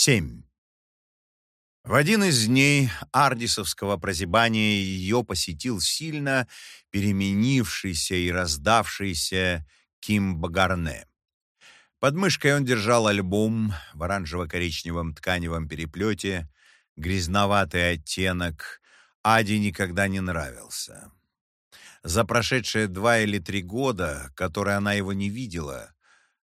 7. В один из дней ардисовского прозябания ее посетил сильно переменившийся и раздавшийся Ким Багарне. Под мышкой он держал альбом в оранжево-коричневом тканевом переплете, грязноватый оттенок, Аде никогда не нравился. За прошедшие два или три года, которые она его не видела,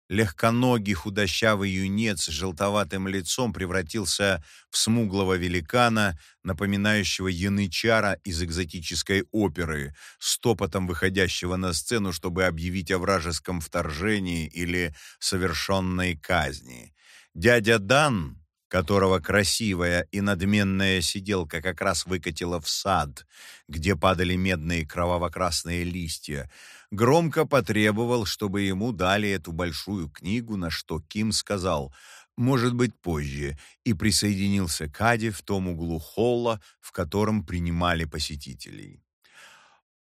Легконогий худощавый юнец с желтоватым лицом превратился в смуглого великана, напоминающего янычара из экзотической оперы, стопотом выходящего на сцену, чтобы объявить о вражеском вторжении или совершенной казни. Дядя Дан, которого красивая и надменная сиделка как раз выкатила в сад, где падали медные кроваво-красные листья, громко потребовал, чтобы ему дали эту большую книгу, на что Ким сказал «может быть, позже», и присоединился к Аде в том углу холла, в котором принимали посетителей.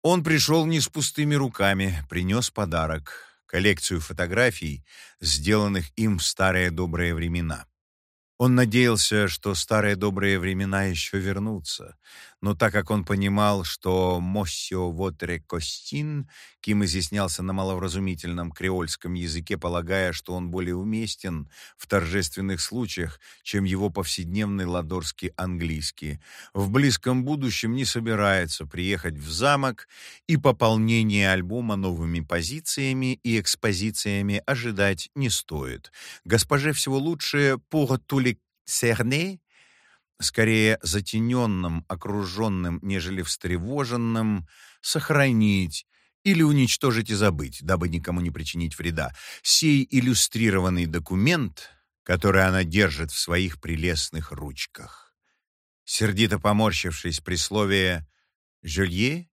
Он пришел не с пустыми руками, принес подарок — коллекцию фотографий, сделанных им в старые добрые времена. Он надеялся, что старые добрые времена еще вернутся, но так как он понимал, что «Моссио Вотре Костин» Ким изъяснялся на маловразумительном креольском языке, полагая, что он более уместен в торжественных случаях, чем его повседневный ладорский английский, в близком будущем не собирается приехать в замок, и пополнение альбома новыми позициями и экспозициями ожидать не стоит. Госпоже всего лучше «Pour tous les Серне, скорее затененным, окруженным, нежели встревоженным, сохранить или уничтожить и забыть, дабы никому не причинить вреда, сей иллюстрированный документ, который она держит в своих прелестных ручках. Сердито поморщившись при слове «Жюлье»,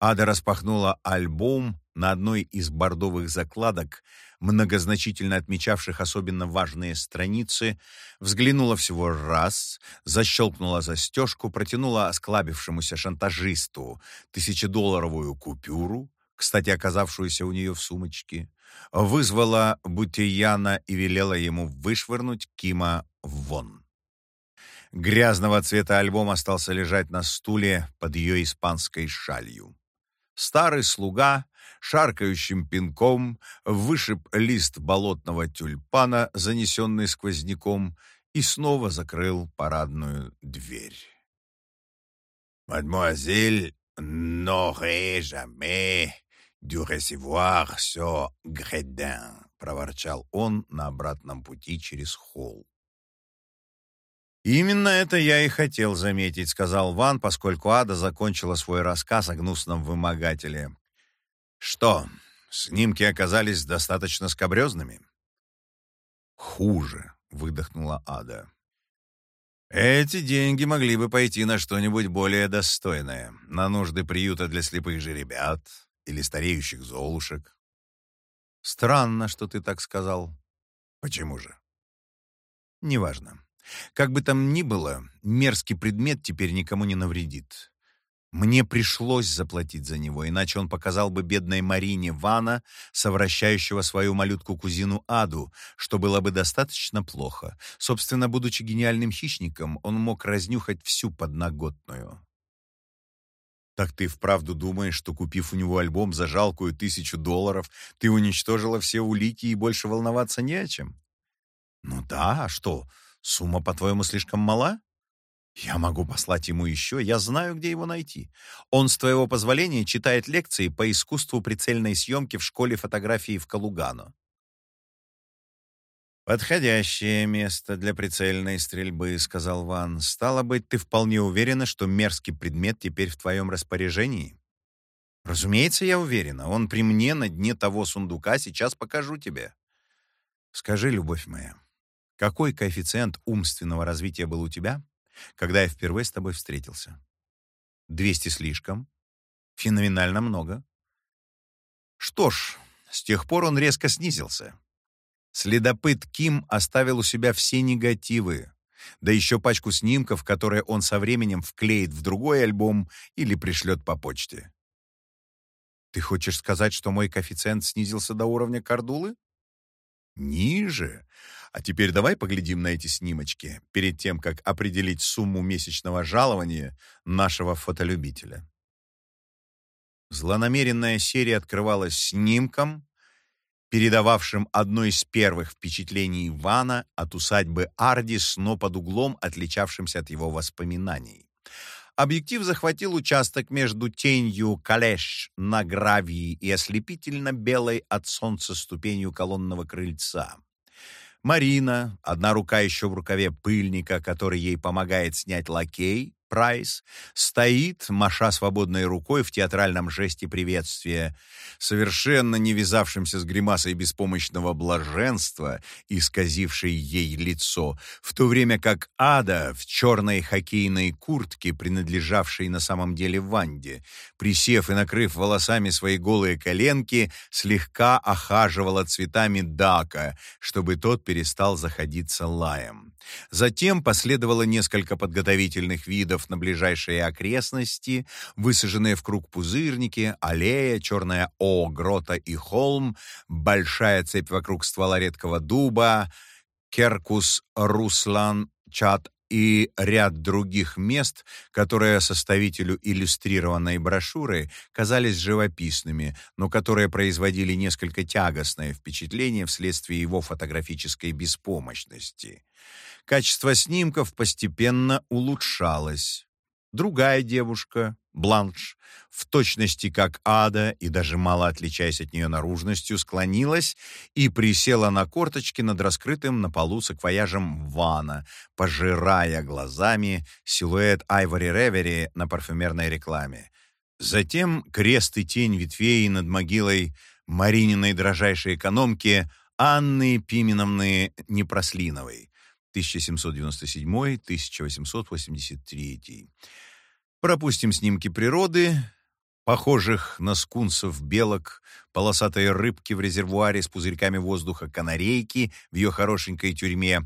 Ада распахнула альбом на одной из бордовых закладок, многозначительно отмечавших особенно важные страницы, взглянула всего раз, защелкнула застежку, протянула осклабившемуся шантажисту тысячедолларовую купюру, кстати, оказавшуюся у нее в сумочке, вызвала Бутияна и велела ему вышвырнуть Кима вон. Грязного цвета альбом остался лежать на стуле под ее испанской шалью. Старый слуга шаркающим пинком вышиб лист болотного тюльпана, занесенный сквозняком, и снова закрыл парадную дверь. «Мадемуазель n'aurait jamais dû recevoir ce gredin», — проворчал он на обратном пути через холл. «Именно это я и хотел заметить», — сказал Ван, поскольку Ада закончила свой рассказ о гнусном вымогателе. «Что, снимки оказались достаточно скобрезными?» «Хуже», — выдохнула Ада. «Эти деньги могли бы пойти на что-нибудь более достойное, на нужды приюта для слепых жеребят или стареющих золушек». «Странно, что ты так сказал». «Почему же?» «Неважно. Как бы там ни было, мерзкий предмет теперь никому не навредит. Мне пришлось заплатить за него, иначе он показал бы бедной Марине Вана, совращающего свою малютку-кузину Аду, что было бы достаточно плохо. Собственно, будучи гениальным хищником, он мог разнюхать всю подноготную. «Так ты вправду думаешь, что, купив у него альбом за жалкую тысячу долларов, ты уничтожила все улики и больше волноваться не о чем?» «Ну да, а что, Сумма, по-твоему, слишком мала? Я могу послать ему еще, я знаю, где его найти. Он, с твоего позволения, читает лекции по искусству прицельной съемки в школе фотографии в Калугано. «Подходящее место для прицельной стрельбы», — сказал Ван. «Стало быть, ты вполне уверена, что мерзкий предмет теперь в твоем распоряжении?» «Разумеется, я уверена. Он при мне на дне того сундука. Сейчас покажу тебе». «Скажи, любовь моя, какой коэффициент умственного развития был у тебя, когда я впервые с тобой встретился? 200 слишком. Феноменально много. Что ж, с тех пор он резко снизился. Следопыт Ким оставил у себя все негативы, да еще пачку снимков, которые он со временем вклеит в другой альбом или пришлет по почте. Ты хочешь сказать, что мой коэффициент снизился до уровня Кардулы? Ниже. А теперь давай поглядим на эти снимочки, перед тем, как определить сумму месячного жалования нашего фотолюбителя. Злонамеренная серия открывалась снимком, передававшим одно из первых впечатлений Ивана от усадьбы Ардис, но под углом, отличавшимся от его воспоминаний. Объектив захватил участок между тенью калеш на гравии и ослепительно белой от солнца ступенью колонного крыльца. Марина, одна рука еще в рукаве пыльника, который ей помогает снять лакей, Прайс стоит, маша свободной рукой в театральном жесте приветствия, совершенно не вязавшимся с гримасой беспомощного блаженства, исказившей ей лицо, в то время как Ада в черной хоккейной куртке, принадлежавшей на самом деле Ванде, присев и накрыв волосами свои голые коленки, слегка охаживала цветами Дака, чтобы тот перестал заходиться лаем. Затем последовало несколько подготовительных видов на ближайшие окрестности, высаженные в круг пузырники, аллея, черная О, грота и холм, большая цепь вокруг ствола редкого дуба, Керкус, Руслан, Чат и ряд других мест, которые составителю иллюстрированной брошюры казались живописными, но которые производили несколько тягостное впечатление вследствие его фотографической беспомощности. Качество снимков постепенно улучшалось. Другая девушка, Бланш, в точности как Ада и даже мало отличаясь от нее наружностью, склонилась и присела на корточки над раскрытым на полу саквояжем Вана, пожирая глазами силуэт Айвори Ревери на парфюмерной рекламе. Затем крест и тень ветвей над могилой Марининой дрожайшей экономки Анны Пименовны Непрослиновой, 1797-1883. Пропустим снимки природы, похожих на скунсов белок, полосатые рыбки в резервуаре с пузырьками воздуха, канарейки в ее хорошенькой тюрьме,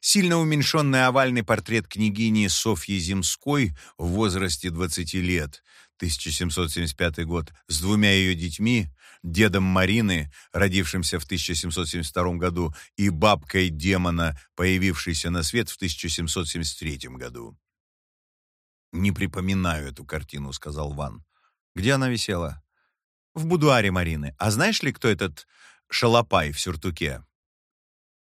сильно уменьшенный овальный портрет княгини Софьи Земской в возрасте 20 лет, 1775 год, с двумя ее детьми, дедом Марины, родившимся в 1772 году, и бабкой демона, появившейся на свет в 1773 году. «Не припоминаю эту картину», — сказал Ван. «Где она висела?» «В будуаре Марины. А знаешь ли, кто этот шалопай в сюртуке?»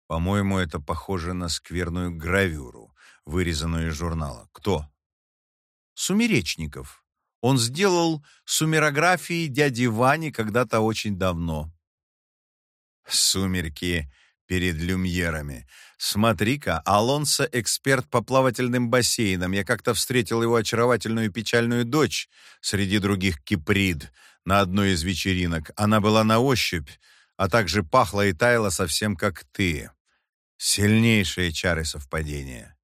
«По-моему, это похоже на скверную гравюру, вырезанную из журнала. Кто?» «Сумеречников», он сделал сумерографии дяди Вани когда-то очень давно. Сумерки перед люмьерами. Смотри-ка, Алонсо — эксперт по плавательным бассейнам. Я как-то встретил его очаровательную печальную дочь среди других киприд на одной из вечеринок. Она была на ощупь, а также пахла и таяла совсем как ты. Сильнейшие чары совпадения.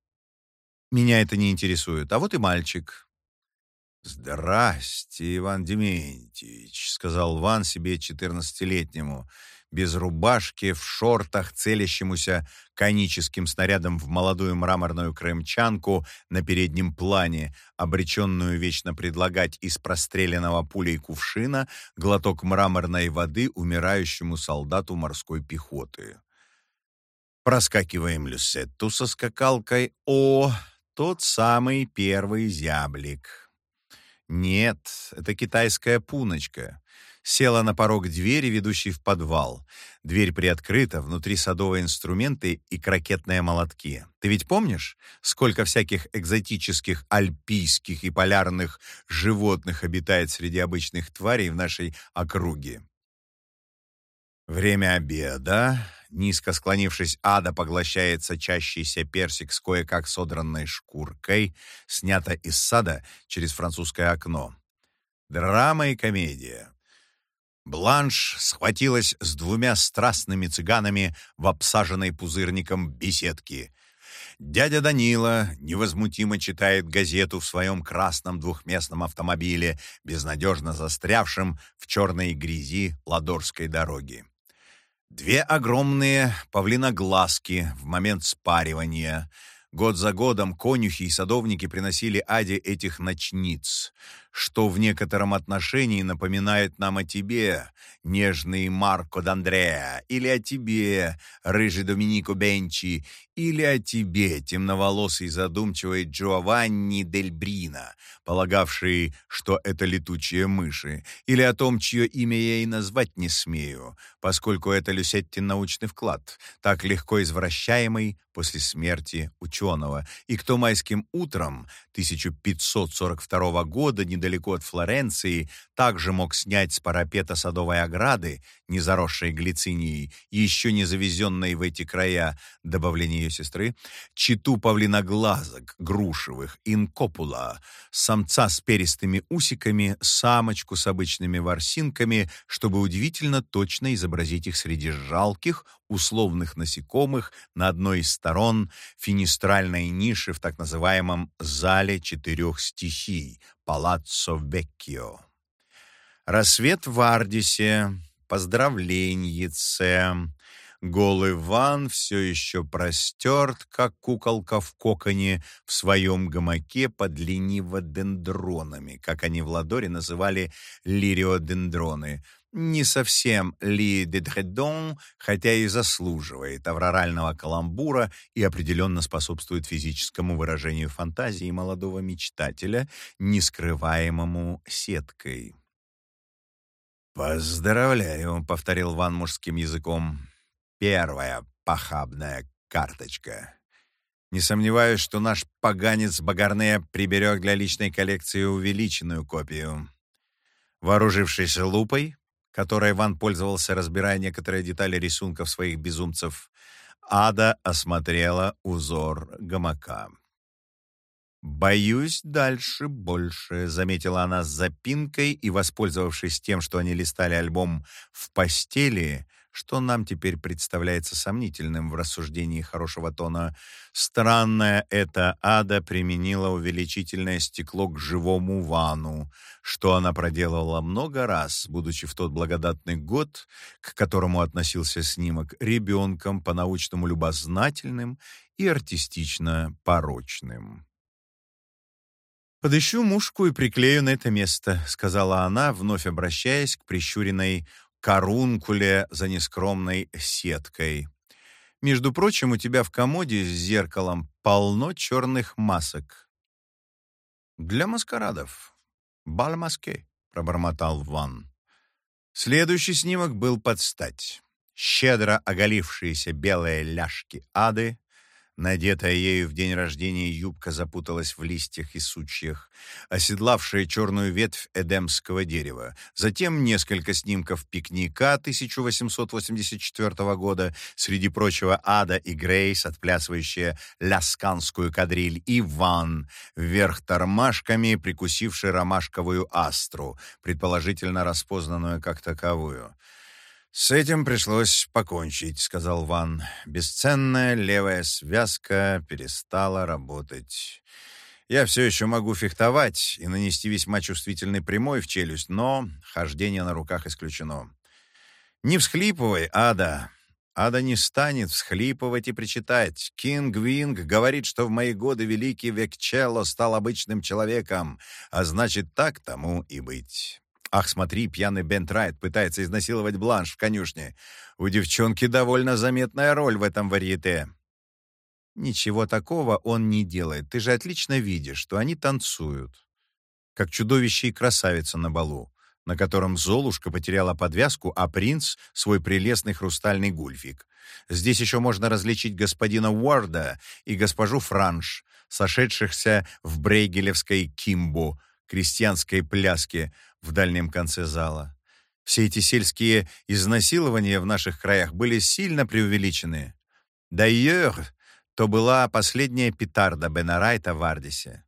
Меня это не интересует. А вот и мальчик. «Здрасте, Иван Дементьевич», — сказал Ван себе четырнадцатилетнему, без рубашки, в шортах, целящемуся коническим снарядом в молодую мраморную крымчанку на переднем плане, обреченную вечно предлагать из простреленного пулей кувшина глоток мраморной воды умирающему солдату морской пехоты. Проскакиваем люсетту со скакалкой. О, тот самый первый зяблик. Нет, это китайская пуночка. Села на порог двери, ведущей в подвал. Дверь приоткрыта, внутри садовые инструменты и крокетные молотки. Ты ведь помнишь, сколько всяких экзотических альпийских и полярных животных обитает среди обычных тварей в нашей округе? Время обеда. Низко склонившись, ада поглощает сочащийся персик с кое-как содранной шкуркой, снято из сада через французское окно. Драма и комедия. Бланш схватилась с двумя страстными цыганами в обсаженной пузырником беседке. Дядя Данила невозмутимо читает газету в своем красном двухместном автомобиле, безнадежно застрявшем в черной грязи Ладорской дороги. Две огромные павлиноглазки в момент спаривания. Год за годом конюхи и садовники приносили Аде этих ночниц. Что в некотором отношении напоминает нам о тебе, нежный Марко Д'Андреа, или о тебе, рыжий Доминико Бенчи, или о тебе, темноволосый задумчивый Джованни Дель Брино, полагавший, что это летучие мыши, или о том, чье имя я и назвать не смею, поскольку это Люсеттин научный вклад, так легко извращаемый после смерти ученого, и кто майским утром 1542 года недалеко от Флоренции также мог снять с парапета садовой ограды, не заросшей глицинией, еще не завезенной в эти края, добавление ее сестры, читу павлиноглазок, грушевых, инкопула, самца с перистыми усиками, самочку с обычными ворсинками, чтобы удивительно точно изобразить их среди жалких, условных насекомых на одной из сторон финистральной ниши в так называемом «зале четырех стихий» Палаццо Веккио. Рассвет в Ардисе, поздравленьице, Голый Ван все еще простерт, как куколка в коконе, в своем гамаке под лениводендронами, как они в Ладоре называли лириодендроны — не совсем Ли де Дредон, хотя и заслуживает аврорального каламбура и определенно способствует физическому выражению фантазии молодого мечтателя, не скрываемому сеткой. «Поздравляю», — повторил Ван мужским языком. «Первая похабная карточка. Не сомневаюсь, что наш поганец Багарне приберег для личной коллекции увеличенную копию». Вооружившись лупой, которой Ван пользовался, разбирая некоторые детали рисунков своих безумцев, Ада осмотрела узор гамака. «Боюсь, дальше больше», — заметила она с запинкой и, воспользовавшись тем, что они листали альбом в постели, что нам теперь представляется сомнительным в рассуждении хорошего тона. Странная эта ада применила увеличительное стекло к живому вану, что она проделала много раз, будучи в тот благодатный год, к которому относился снимок, ребенком по-научному любознательным и артистично порочным. «Подыщу мушку и приклею на это место», — сказала она, вновь обращаясь к прищуренной карункуле за нескромной сеткой. Между прочим, у тебя в комоде с зеркалом полно черных масок. Для маскарадов. Бальмаске, пробормотал Ван. Следующий снимок был под стать. Щедро оголившиеся белые ляжки ады, Надетая ею в день рождения юбка запуталась в листьях и сучьях, оседлавшая черную ветвь эдемского дерева. Затем несколько снимков пикника 1884 года, среди прочего Ада и Грейс, отплясывающая лясканскую кадриль, и Ван, вверх тормашками, прикусивший ромашковую астру, предположительно распознанную как таковую. «С этим пришлось покончить», — сказал Ван. «Бесценная левая связка перестала работать. Я все еще могу фехтовать и нанести весьма чувствительный прямой в челюсть, но хождение на руках исключено. Не всхлипывай, Ада. Ада не станет всхлипывать и причитать. Кинг Винг говорит, что в мои годы великий Векчелло стал обычным человеком, а значит, так тому и быть». Ах, смотри, пьяный Бент Райт пытается изнасиловать Бланш в конюшне. У девчонки довольно заметная роль в этом варьете. Ничего такого он не делает. Ты же отлично видишь, что они танцуют. Как чудовище и красавица на балу, на котором Золушка потеряла подвязку, а принц — свой прелестный хрустальный гульфик. Здесь еще можно различить господина Уорда и госпожу Франш, сошедшихся в брейгелевской кимбо, крестьянской пляске, в дальнем конце зала. Все эти сельские изнасилования в наших краях были сильно преувеличены. Дайер, то была последняя петарда Бенарайта в Ардисе.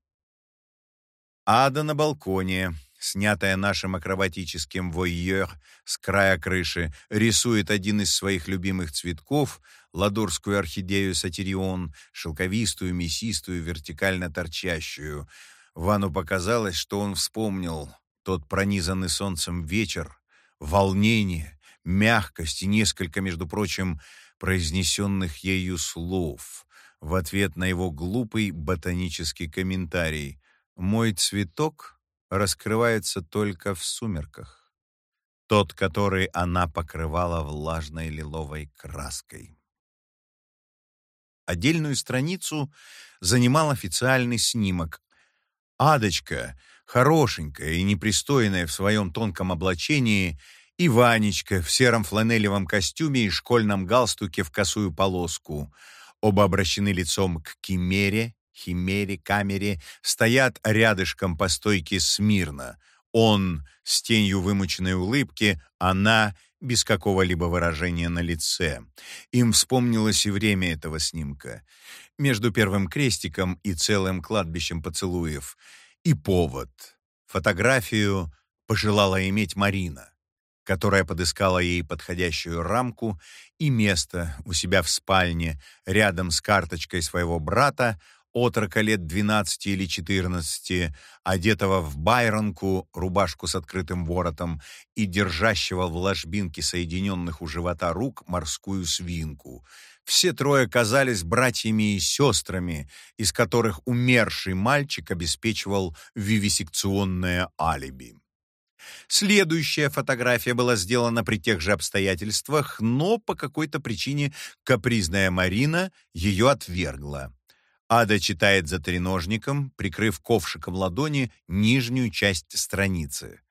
Ада на балконе, снятая нашим акробатическим войер с края крыши, рисует один из своих любимых цветков, ладурскую орхидею сатирион, шелковистую, мясистую, вертикально торчащую. Вану показалось, что он вспомнил тот пронизанный солнцем вечер, волнение, мягкость и несколько, между прочим, произнесенных ею слов в ответ на его глупый ботанический комментарий. «Мой цветок раскрывается только в сумерках. Тот, который она покрывала влажной лиловой краской. Отдельную страницу занимал официальный снимок. Адочка, хорошенькая и непристойная в своем тонком облачении, и Ванечка в сером фланелевом костюме и школьном галстуке в косую полоску. Оба обращены лицом к Кимере, Химере, Камере, стоят рядышком по стойке смирно. Он с тенью вымученной улыбки, она без какого-либо выражения на лице. Им вспомнилось и время этого снимка. Между первым крестиком и целым кладбищем поцелуев. И повод. Фотографию пожелала иметь Марина которая подыскала ей подходящую рамку и место у себя в спальне, рядом с карточкой своего брата, отрока лет 12 или 14, одетого в байронку, рубашку с открытым воротом и держащего в ложбинке соединенных у живота рук морскую свинку. Все трое казались братьями и сестрами, из которых умерший мальчик обеспечивал вивисекционное алиби. Следующая фотография была сделана при тех же обстоятельствах, но по какой-то причине капризная Марина ее отвергла. Ада читает за треножником, прикрыв ковшиком ладони нижнюю часть страницы.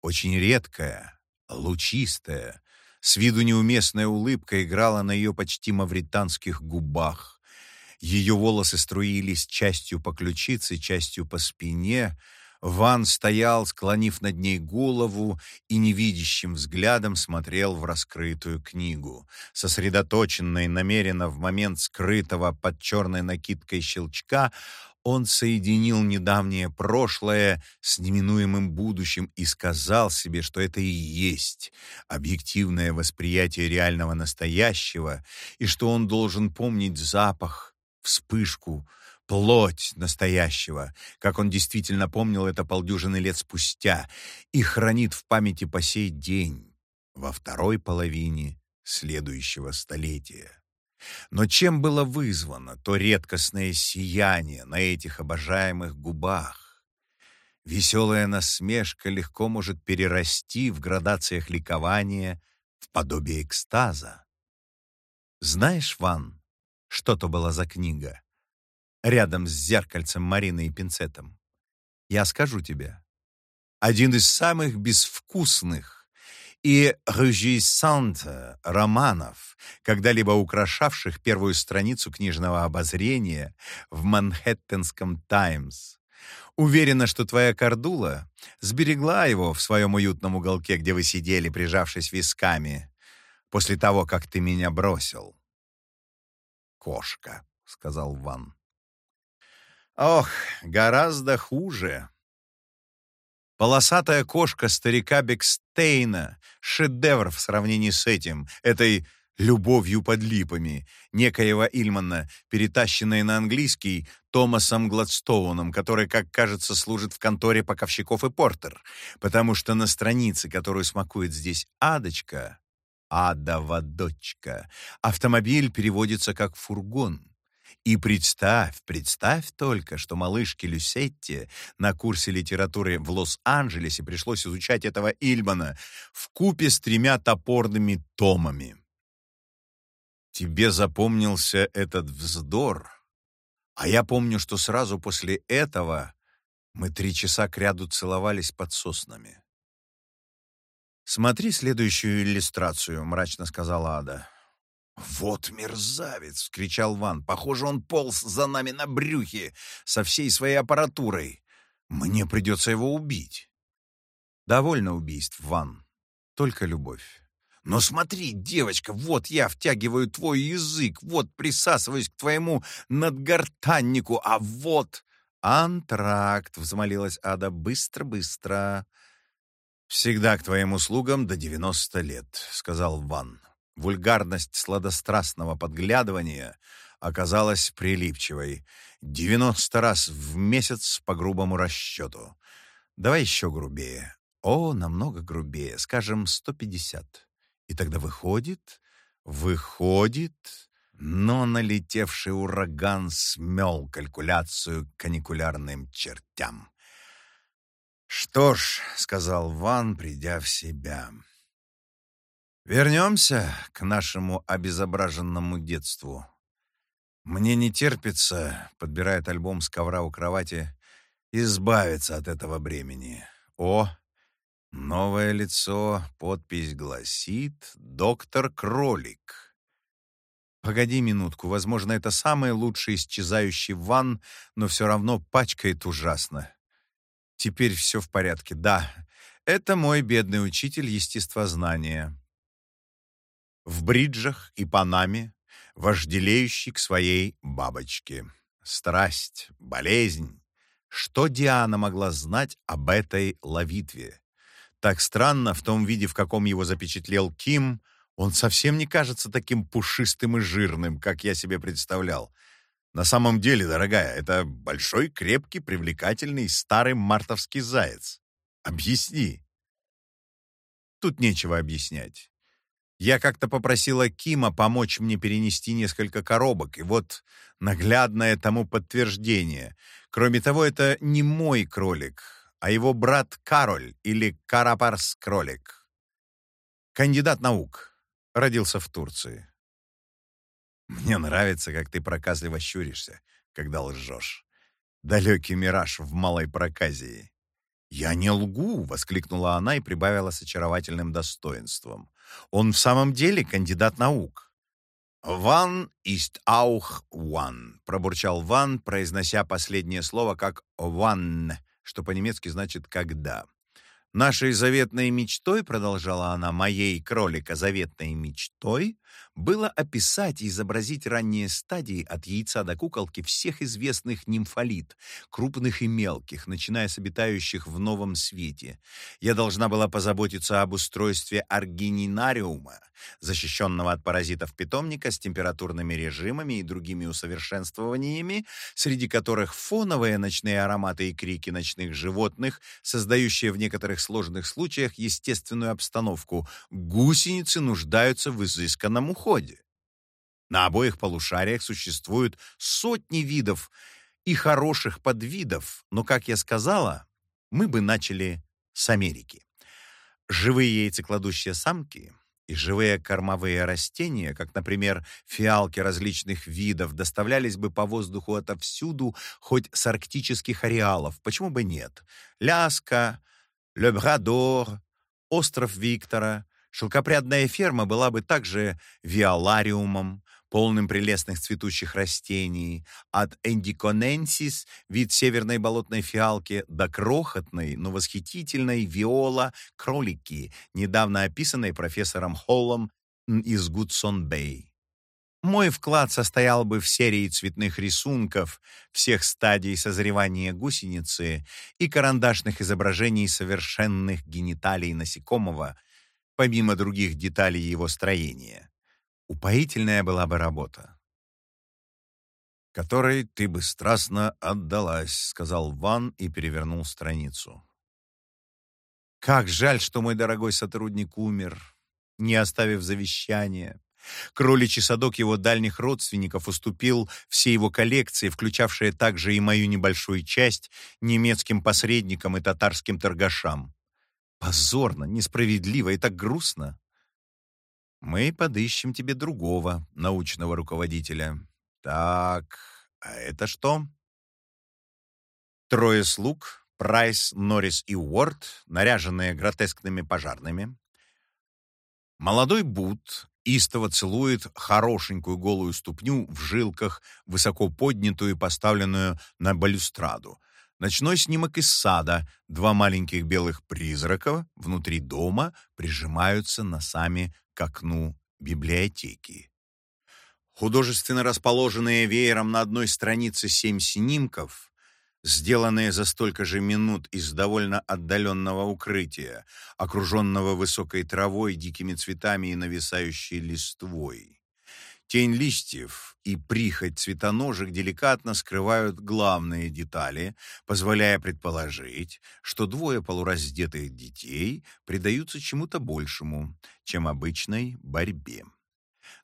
Очень редкая, лучистая, с виду неуместная улыбка играла на ее почти мавританских губах. Ее волосы струились частью по ключице, частью по спине — Ван стоял, склонив над ней голову и невидящим взглядом смотрел в раскрытую книгу. Сосредоточенно и намеренно в момент скрытого под черной накидкой щелчка он соединил недавнее прошлое с неминуемым будущим и сказал себе, что это и есть объективное восприятие реального настоящего, и что он должен помнить запах, вспышку, плоть настоящего, как он действительно помнил это полдюжины лет спустя, и хранит в памяти по сей день, во второй половине следующего столетия. Но чем было вызвано то редкостное сияние на этих обожаемых губах? Веселая насмешка легко может перерасти в градациях ликования в подобие экстаза. Знаешь, Ван, что то была за книга? рядом с зеркальцем Марины и пинцетом. Я скажу тебе, один из самых безвкусных и режиссант романов, когда-либо украшавших первую страницу книжного обозрения в Манхэттенском «Таймс». Уверена, что твоя Кардула сберегла его в своем уютном уголке, где вы сидели, прижавшись висками, после того, как ты меня бросил. «Кошка», — сказал Ван. Ох, гораздо хуже. Полосатая кошка старика Бекстейна — шедевр в сравнении с этим, этой любовью под липами, некоего Ильмана, перетащенной на английский Томасом Гладстоуном, который, как кажется, служит в конторе поковщиков и портер, потому что на странице, которую смакует здесь Адочка, Адова дочка, автомобиль переводится как «фургон». И представь, представь только, что малышке Люсетте на курсе литературы в Лос-Анджелесе пришлось изучать этого Ильмана в купе с тремя топорными томами. Тебе запомнился этот вздор, а я помню, что сразу после этого мы три часа кряду целовались под соснами. «Смотри следующую иллюстрацию», — мрачно сказала Ада. «Вот мерзавец!» — вскричал Ван. «Похоже, он полз за нами на брюхе со всей своей аппаратурой. Мне придется его убить». «Довольно убийств, Ван. Только любовь». «Но смотри, девочка, вот я втягиваю твой язык, вот присасываюсь к твоему надгортаннику, а вот...» «Антракт!» — взмолилась Ада. «Быстро, быстро!» «Всегда к твоим услугам до девяносто лет», — сказал Ван. Вульгарность сладострастного подглядывания оказалась прилипчивой. Девяносто раз в месяц по грубому расчету. Давай еще грубее. О, намного грубее. Скажем, сто пятьдесят. И тогда выходит, выходит... Но налетевший ураган смел калькуляцию каникулярным чертям. «Что ж», — сказал Ван, придя в себя, — «вернемся к нашему обезображенному детству. Мне не терпится», — подбирает альбом с ковра у кровати, — «избавиться от этого бремени. О, новое лицо, подпись гласит «Доктор Кролик». Погоди минутку, возможно, это самый лучший исчезающий ван, но все равно пачкает ужасно. Теперь все в порядке, да. Это мой бедный учитель естествознания. В бриджах и панаме, вожделеющий к своей бабочке. Страсть, болезнь. Что Диана могла знать об этой ловитве? Так странно, в том виде, в каком его запечатлел Ким, он совсем не кажется таким пушистым и жирным, как я себе представлял. На самом деле, дорогая, это большой, крепкий, привлекательный старый мартовский заяц. Объясни. Тут нечего объяснять. Я как-то попросила Кима помочь мне перенести несколько коробок, и вот наглядное тому подтверждение. Кроме того, это не мой кролик, а его брат Кароль или Карапарс-кролик. Кандидат наук. Родился в Турции. Мне нравится, как ты проказливо щуришься, когда лжешь. Далекий мираж в малой проказии. «Я не лгу!» — воскликнула она и прибавила с очаровательным достоинством. «Он в самом деле кандидат наук». «Ван ist auch one», — пробурчал Ван, произнося последнее слово как «ван», что по-немецки значит «когда». Нашей заветной мечтой, продолжала она, моей кролика заветной мечтой, было описать и изобразить ранние стадии от яйца до куколки всех известных нимфолит, крупных и мелких, начиная с обитающих в новом свете. Я должна была позаботиться об устройстве аргининариума, защищенного от паразитов питомника с температурными режимами и другими усовершенствованиями, среди которых фоновые ночные ароматы и крики ночных животных, создающие в некоторых сложных случаях естественную обстановку. Гусеницы нуждаются в изысканном уходе. На обоих полушариях существуют сотни видов и хороших подвидов, но, как я сказала, мы бы начали с Америки. Живые яйцекладущие самки и живые кормовые растения, как, например, фиалки различных видов, доставлялись бы по воздуху отовсюду, хоть с арктических ареалов. Почему бы нет? Ляска, Лебрадор, остров Виктора, шелкопрядная ферма была бы также виолариумом, полным прелестных цветущих растений, от эндиконенсис, вид северной болотной фиалки, до крохотной, но восхитительной виола кролики, недавно описанной профессором Холлом из Гудсон-Бэй. Мой вклад состоял бы в серии цветных рисунков всех стадий созревания гусеницы и карандашных изображений совершенных гениталий насекомого, помимо других деталей его строения. Упоительная была бы работа. «Которой ты бы страстно отдалась», — сказал Ван и перевернул страницу. «Как жаль, что мой дорогой сотрудник умер, не оставив завещания. Кроличий садок его дальних родственников уступил все его коллекции, включавшие также и мою небольшую часть, немецким посредникам и татарским торгашам. Позорно, несправедливо и так грустно. Мы подыщем тебе другого научного руководителя. Так, а это что? Трое слуг, Прайс, Норрис и Уорд, наряженные гротескными пожарными. Молодой Бут истово целует хорошенькую голую ступню в жилках, высоко поднятую и поставленную на балюстраду. Ночной снимок из сада. Два маленьких белых призрака внутри дома прижимаются носами к окну библиотеки. Художественно расположенные веером на одной странице семь снимков сделанные за столько же минут из довольно отдаленного укрытия, окруженного высокой травой, дикими цветами и нависающей листвой. Тень листьев и прихоть цветоножек деликатно скрывают главные детали, позволяя предположить, что двое полураздетых детей предаются чему-то большему, чем обычной борьбе.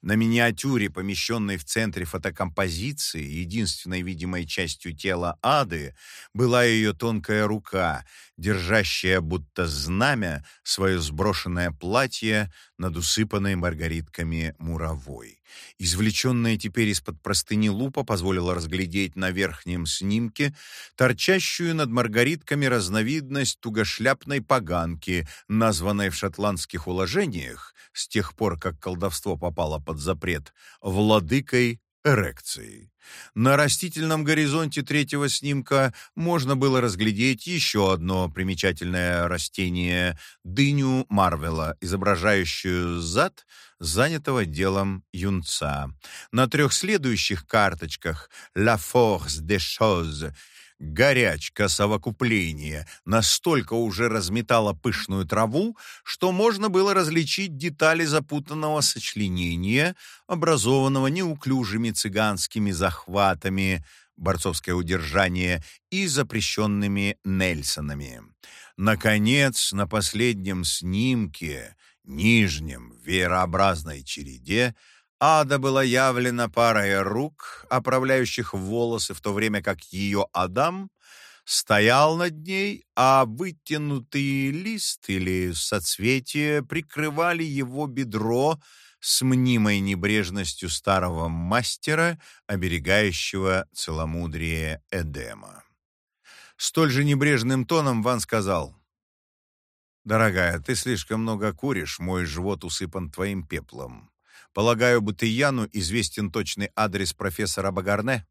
На миниатюре, помещенной в центре фотокомпозиции, единственной видимой частью тела Ады, была ее тонкая рука, держащая будто знамя свое сброшенное платье над усыпанной маргаритками муровой. Извлеченная теперь из-под простыни лупа позволила разглядеть на верхнем снимке торчащую над маргаритками разновидность тугошляпной поганки, названной в шотландских уложениях, с тех пор, как колдовство попало под запрет, владыкой эрекции. На растительном горизонте третьего снимка можно было разглядеть еще одно примечательное растение – дыню Марвела, изображающую зад занятого делом юнца. На трех следующих карточках «La force des choses» горячка совокупления настолько уже разметала пышную траву, что можно было различить детали запутанного сочленения, образованного неуклюжими цыганскими захватами, борцовское удержание и запрещенными Нельсонами. Наконец, на последнем снимке, нижнем, в верообразной череде, Ада была явлена парой рук, оправляющих волосы, в то время как ее Адам стоял над ней, а вытянутый лист или соцветие прикрывали его бедро с мнимой небрежностью старого мастера, оберегающего целомудрие Эдема. Столь же небрежным тоном Ван сказал, «Дорогая, ты слишком много куришь, мой живот усыпан твоим пеплом. Полагаю, Бутыяну известен точный адрес профессора Багарне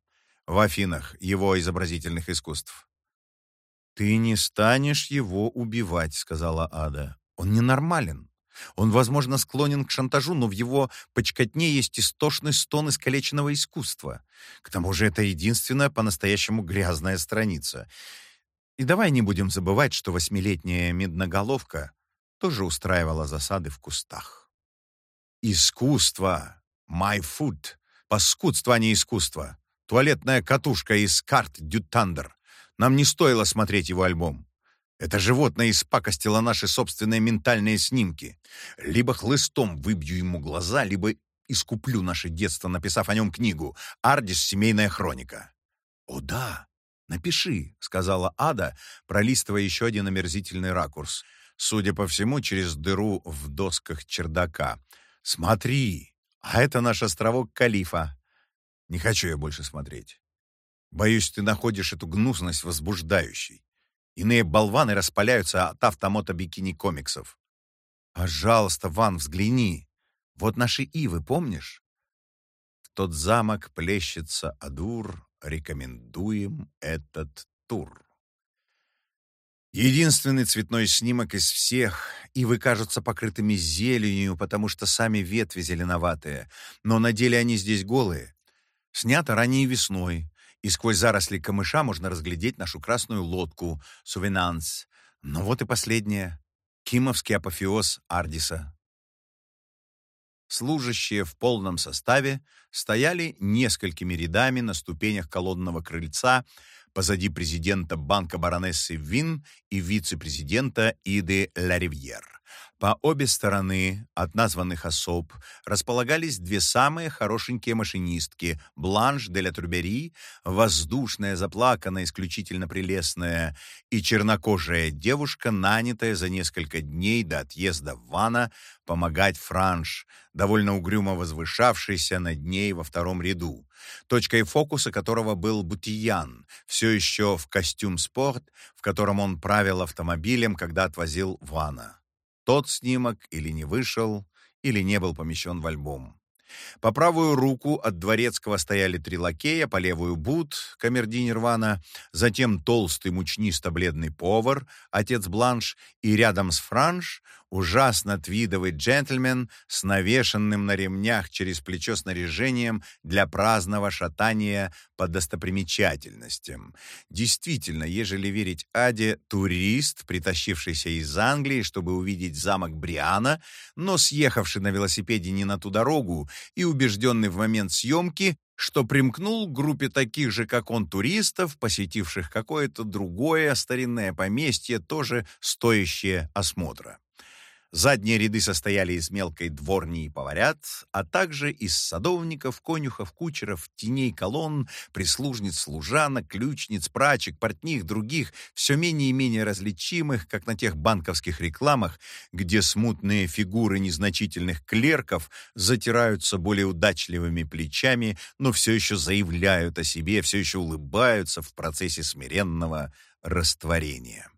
в Афинах, его изобразительных искусств. «Ты не станешь его убивать», — сказала Ада. «Он ненормален. Он, возможно, склонен к шантажу, но в его почкотне есть истошный стон искалеченного искусства. К тому же это единственная по-настоящему грязная страница. И давай не будем забывать, что восьмилетняя медноголовка тоже устраивала засады в кустах. Искусство. My food. Паскудство, а не искусство. Туалетная катушка из карт Дю Тандер. Нам не стоило смотреть его альбом. Это животное испакостило наши собственные ментальные снимки. Либо хлыстом выбью ему глаза, либо искуплю наше детство, написав о нем книгу «Ардис. Семейная хроника». «О да, напиши», — сказала Ада, пролистывая еще один омерзительный ракурс. Судя по всему, через дыру в досках чердака — «Смотри, а это наш островок Калифа. Не хочу я больше смотреть. Боюсь, ты находишь эту гнусность возбуждающей. Иные болваны распаляются от автомота бикини-комиксов. Пожалуйста, Ван, взгляни. Вот наши ивы, помнишь? В тот замок плещется Адур, рекомендуем этот тур. Единственный цветной снимок из всех, и вы кажутся покрытыми зеленью, потому что сами ветви зеленоватые, но на деле они здесь голые. Снято ранней весной, и сквозь заросли камыша можно разглядеть нашу красную лодку «Сувенанс». Но вот и последняя — кимовский апофеоз Ардиса. Служащие в полном составе стояли несколькими рядами на ступенях колонного крыльца, позади президента банка баронессы Вин и вице-президента Иды Ларивьер. По обе стороны от названных особ располагались две самые хорошенькие машинистки — Бланш де ля Трубери, воздушная, заплаканная, исключительно прелестная, и чернокожая девушка, нанятая за несколько дней до отъезда в Вана помогать Франш, довольно угрюмо возвышавшийся над ней во втором ряду, точкой фокуса которого был Бутиян, все еще в костюм-спорт, в котором он правил автомобилем, когда отвозил Вана. Тот снимок или не вышел, или не был помещен в альбом. По правую руку от дворецкого стояли три лакея, по левую Бут, камердинер Вана, затем толстый мучнисто-бледный повар, отец Бланш, и рядом с Франш ужасно твидовый джентльмен с навешенным на ремнях через плечо снаряжением для праздного шатания по достопримечательностям. Действительно, ежели верить Аде, турист, притащившийся из Англии, чтобы увидеть замок Бриана, но съехавший на велосипеде не на ту дорогу и убежденный в момент съемки, что примкнул к группе таких же, как он, туристов, посетивших какое-то другое старинное поместье, тоже стоящее осмотра. Задние ряды состояли из мелкой дворни и поварят, а также из садовников, конюхов, кучеров, теней колонн, прислужниц, служанок, ключниц, прачек, портних, других, все менее и менее различимых, как на тех банковских рекламах, где смутные фигуры незначительных клерков затираются более удачливыми плечами, но все еще заявляют о себе, все еще улыбаются в процессе смиренного растворения.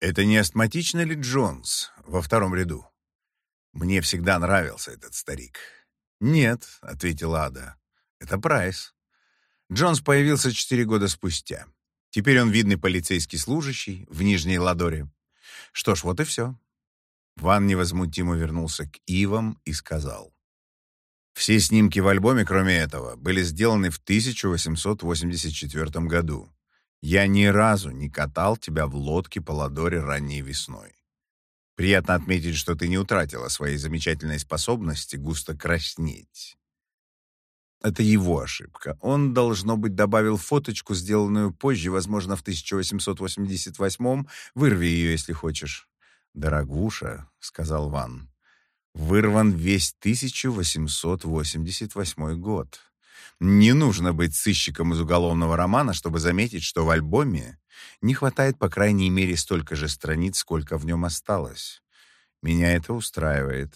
Это не астматичный ли Джонс во втором ряду? Мне всегда нравился этот старик. Нет, ответила Ада. Это Прайс. Джонс появился четыре года спустя. Теперь он видный полицейский служащий в Нижней Ладоре. Что ж, вот и все. Ван невозмутимо вернулся к Ивам и сказал. Все снимки в альбоме, кроме этого, были сделаны в 1884 году. Я ни разу не катал тебя в лодке по Ладоре ранней весной. Приятно отметить, что ты не утратила своей замечательной способности густо краснеть. Это его ошибка. Он, должно быть, добавил фоточку, сделанную позже, возможно, в 1888-м. Вырви ее, если хочешь. «Дорогуша», — сказал Ван, — «вырван весь 1888 год. Не нужно быть сыщиком из уголовного романа, чтобы заметить, что в альбоме не хватает по крайней мере столько же страниц, сколько в нем осталось. Меня это устраивает.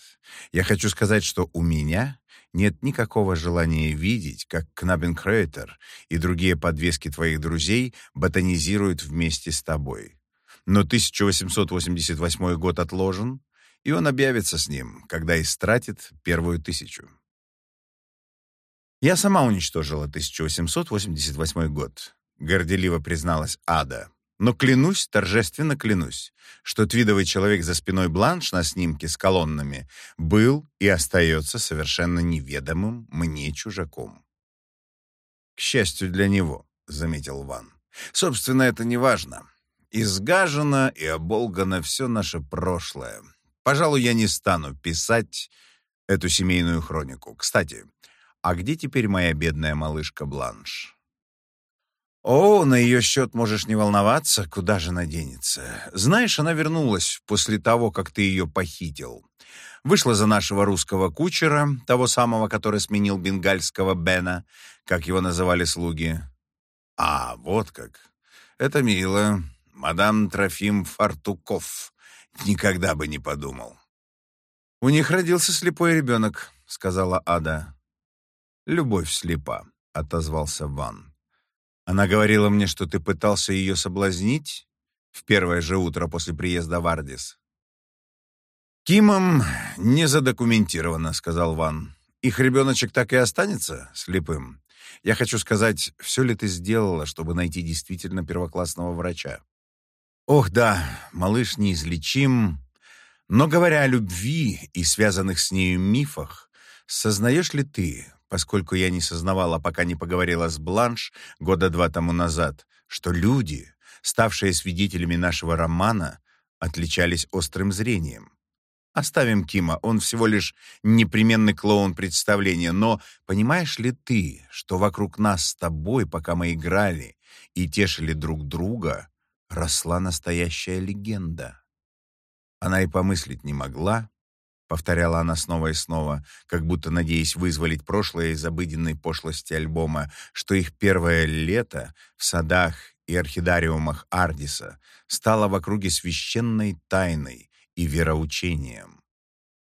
Я хочу сказать, что у меня нет никакого желания видеть, как Кнабенкрейтер и другие подвески твоих друзей ботанизируют вместе с тобой. Но 1888 год отложен, и он объявится с ним, когда истратит первую тысячу. «Я сама уничтожила 1888 год», — горделиво призналась Ада. «Но клянусь, торжественно клянусь, что твидовый человек за спиной Бланш на снимке с колоннами был и остается совершенно неведомым мне чужаком». «К счастью для него», — заметил Ван. «Собственно, это не важно. Изгажено и оболгано все наше прошлое. Пожалуй, я не стану писать эту семейную хронику. Кстати, а где теперь моя бедная малышка Бланш? О, на ее счет можешь не волноваться, куда же она денется. Знаешь, она вернулась после того, как ты ее похитил. Вышла за нашего русского кучера, того самого, который сменил бенгальского Бена, как его называли слуги. А, вот как. Это мило. Мадам Трофим Фартуков. Никогда бы не подумал. «У них родился слепой ребенок», — сказала Ада. «Любовь слепа», — отозвался Ван. «Она говорила мне, что ты пытался ее соблазнить в первое же утро после приезда в Ардис». «Кимом не задокументировано», — сказал Ван. «Их ребеночек так и останется слепым. Я хочу сказать, все ли ты сделала, чтобы найти действительно первоклассного врача?» «Ох, да, малыш неизлечим. Но говоря о любви и связанных с нею мифах, сознаешь ли ты, поскольку я не сознавала, пока не поговорила с Бланш года два тому назад, что люди, ставшие свидетелями нашего романа, отличались острым зрением. Оставим Кима, он всего лишь непременный клоун представления, но понимаешь ли ты, что вокруг нас с тобой, пока мы играли и тешили друг друга, росла настоящая легенда? Она и помыслить не могла, повторяла она снова и снова, как будто надеясь вызволить прошлое из обыденной пошлости альбома, что их первое лето в садах и орхидариумах Ардиса стало в округе священной тайной и вероучением.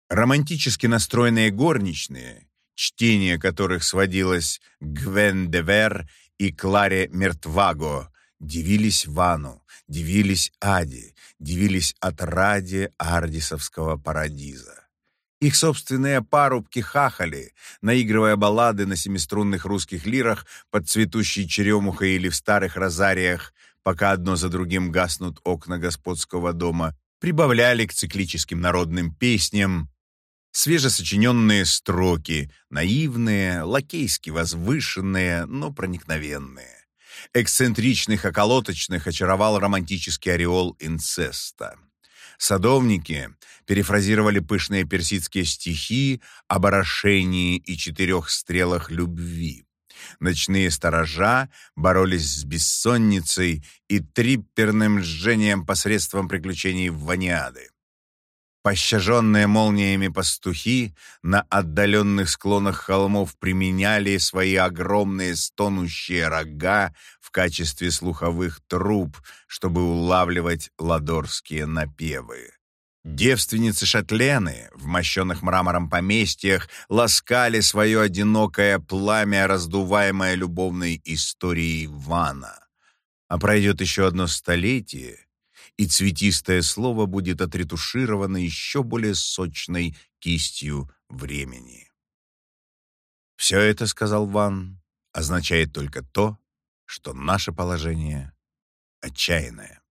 Романтически настроенные горничные, чтение которых сводилось к Гвен де Вер и Кларе Мертваго, дивились Вану, дивились Аде, дивились отраде ардисовского парадиза. Их собственные парубки хахали, наигрывая баллады на семиструнных русских лирах под цветущей черемухой или в старых розариях, пока одно за другим гаснут окна господского дома, прибавляли к циклическим народным песням свежесочиненные строки, наивные, лакейски возвышенные, но проникновенные. Эксцентричных околоточных очаровал романтический ореол инцеста. Садовники перефразировали пышные персидские стихи об орошении и четырех стрелах любви. Ночные сторожа боролись с бессонницей и трипперным жжением посредством приключений в Ваниады. Пощаженные молниями пастухи на отдаленных склонах холмов применяли свои огромные стонущие рога в качестве слуховых труб, чтобы улавливать ладорские напевы. Девственницы Шатлены в мощенных мрамором поместьях ласкали свое одинокое пламя, раздуваемое любовной историей Вана. А пройдет еще одно столетие, и цветистое слово будет отретушировано еще более сочной кистью времени. «Все это, — сказал Ван, — означает только то, что наше положение отчаянное.